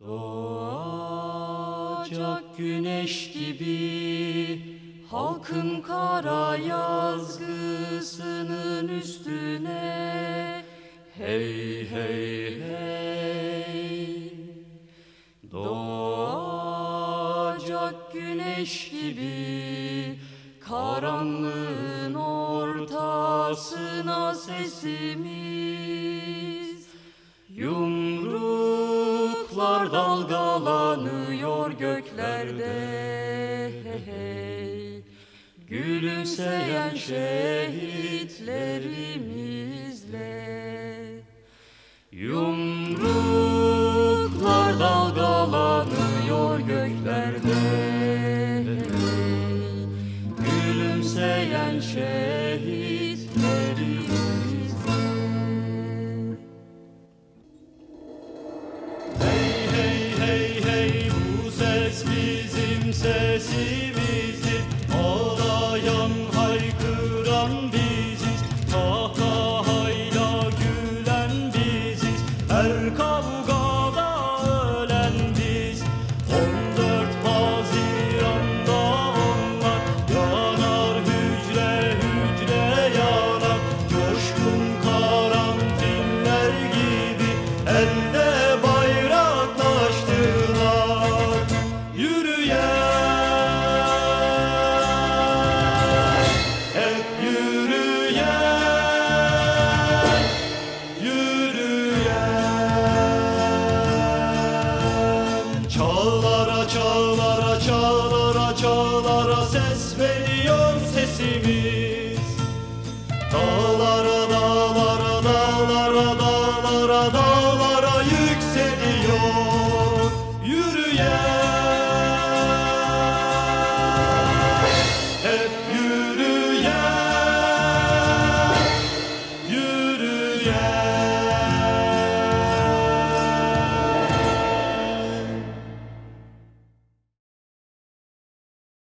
Doğacak güneş gibi halkın kara yazgısının üstüne. Hey hey hey. Doğacak güneş gibi karanlığın ortasına sesimiz dalgalanıyor göklerde hey. Gülümseyen şehitlerimizle Yumruklar dalgalanıyor göklerde hey. Gülümseyen şehitlerimizle